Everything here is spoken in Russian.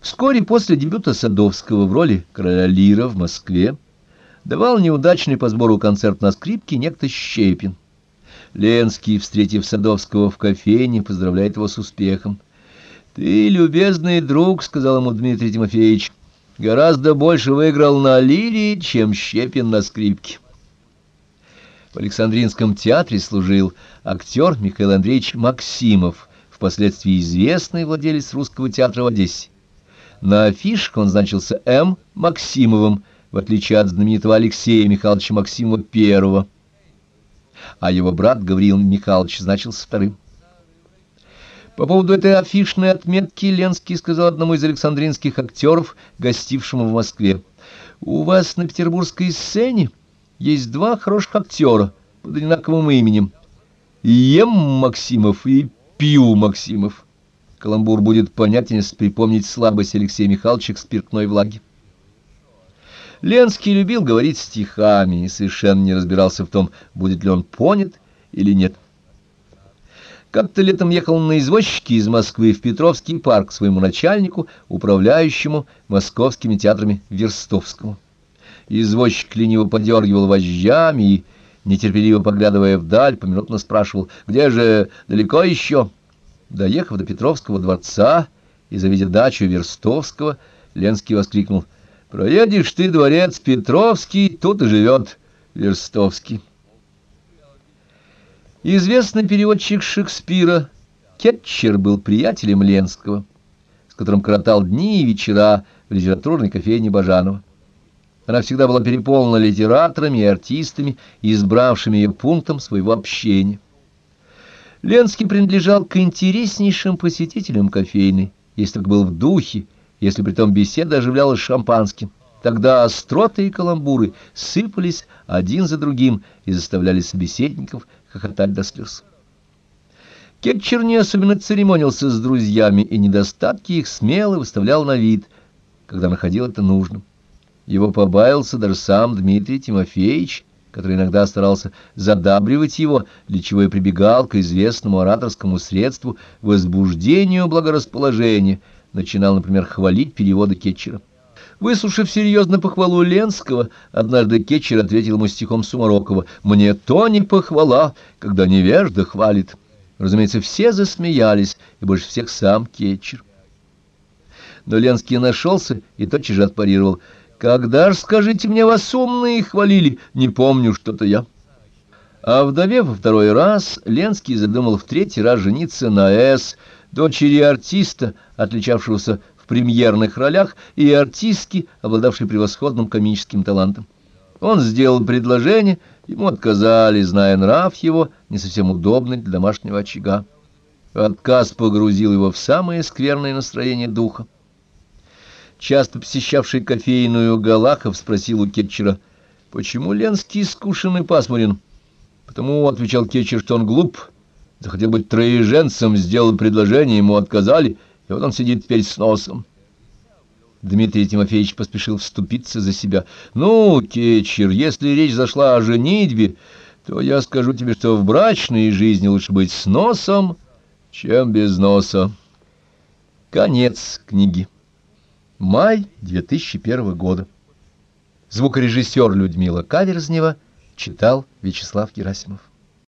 Вскоре после дебюта Садовского в роли короля Лира в Москве давал неудачный по сбору концерт на скрипке некто Щепин. Ленский, встретив Садовского в кофейне, поздравляет его с успехом. «Ты, любезный друг, — сказал ему Дмитрий Тимофеевич, — гораздо больше выиграл на лире, чем Щепин на скрипке». В Александринском театре служил актер Михаил Андреевич Максимов, впоследствии известный владелец русского театра в Одессе. На афишах он значился М. Максимовым, в отличие от знаменитого Алексея Михайловича Максимова I, а его брат Гавриил Михайлович значился вторым. По поводу этой афишной отметки Ленский сказал одному из александринских актеров, гостившему в Москве, «У вас на петербургской сцене есть два хороших актера под одинаковым именем, Ем Максимов и Пью Максимов». Каламбур будет понятен, если припомнить слабость Алексея Михайловича к спиртной влаге. Ленский любил говорить стихами и совершенно не разбирался в том, будет ли он понят или нет. Как-то летом ехал на извозчике из Москвы в Петровский парк своему начальнику, управляющему московскими театрами Верстовскому. Извозчик лениво подергивал вожжами и, нетерпеливо поглядывая вдаль, поминутно спрашивал, где же далеко еще? Доехав до Петровского дворца и завидя дачу Верстовского, Ленский воскликнул «Проедешь ты дворец Петровский, тут и живет Верстовский». Известный переводчик Шекспира Кетчер был приятелем Ленского, с которым коротал дни и вечера в литературной кофейне Бажанова. Она всегда была переполнена литераторами и артистами, избравшими ее пунктом своего общения. Ленский принадлежал к интереснейшим посетителям кофейной, если только был в духе, если притом беседа оживлялась шампанским. Тогда остроты и каламбуры сыпались один за другим и заставляли собеседников хохотать до слез. Кетчер не особенно церемонился с друзьями, и недостатки их смело выставлял на вид, когда находил это нужным. Его побаился даже сам Дмитрий Тимофеевич, который иногда старался задабривать его, для чего и прибегал к известному ораторскому средству возбуждению благорасположения, начинал, например, хвалить переводы Кетчера. Выслушав серьезно похвалу Ленского, однажды Кетчер ответил ему стихом Сумарокова «Мне то не похвала, когда невежда хвалит». Разумеется, все засмеялись, и больше всех сам Кетчер. Но Ленский нашелся и тотчас же отпарировал — когда ж, скажите мне, вас умные хвалили? Не помню что-то я. А вдове во второй раз Ленский задумал в третий раз жениться на С, дочери артиста, отличавшегося в премьерных ролях, и артистки, обладавшей превосходным комическим талантом. Он сделал предложение, ему отказали, зная нрав его, не совсем удобный для домашнего очага. Отказ погрузил его в самое скверное настроение духа часто посещавший кофейную Галахов, спросил у Кетчера, почему Ленский скушен и пасмурен. Потому, — отвечал Кетчер, — что он глуп, захотел быть троеженцем, сделал предложение, ему отказали, и вот он сидит теперь с носом. Дмитрий Тимофеевич поспешил вступиться за себя. «Ну, Кетчер, если речь зашла о женитьбе, то я скажу тебе, что в брачной жизни лучше быть с носом, чем без носа». Конец книги. Май 2001 года. Звукорежиссер Людмила Каверзнева читал Вячеслав Герасимов.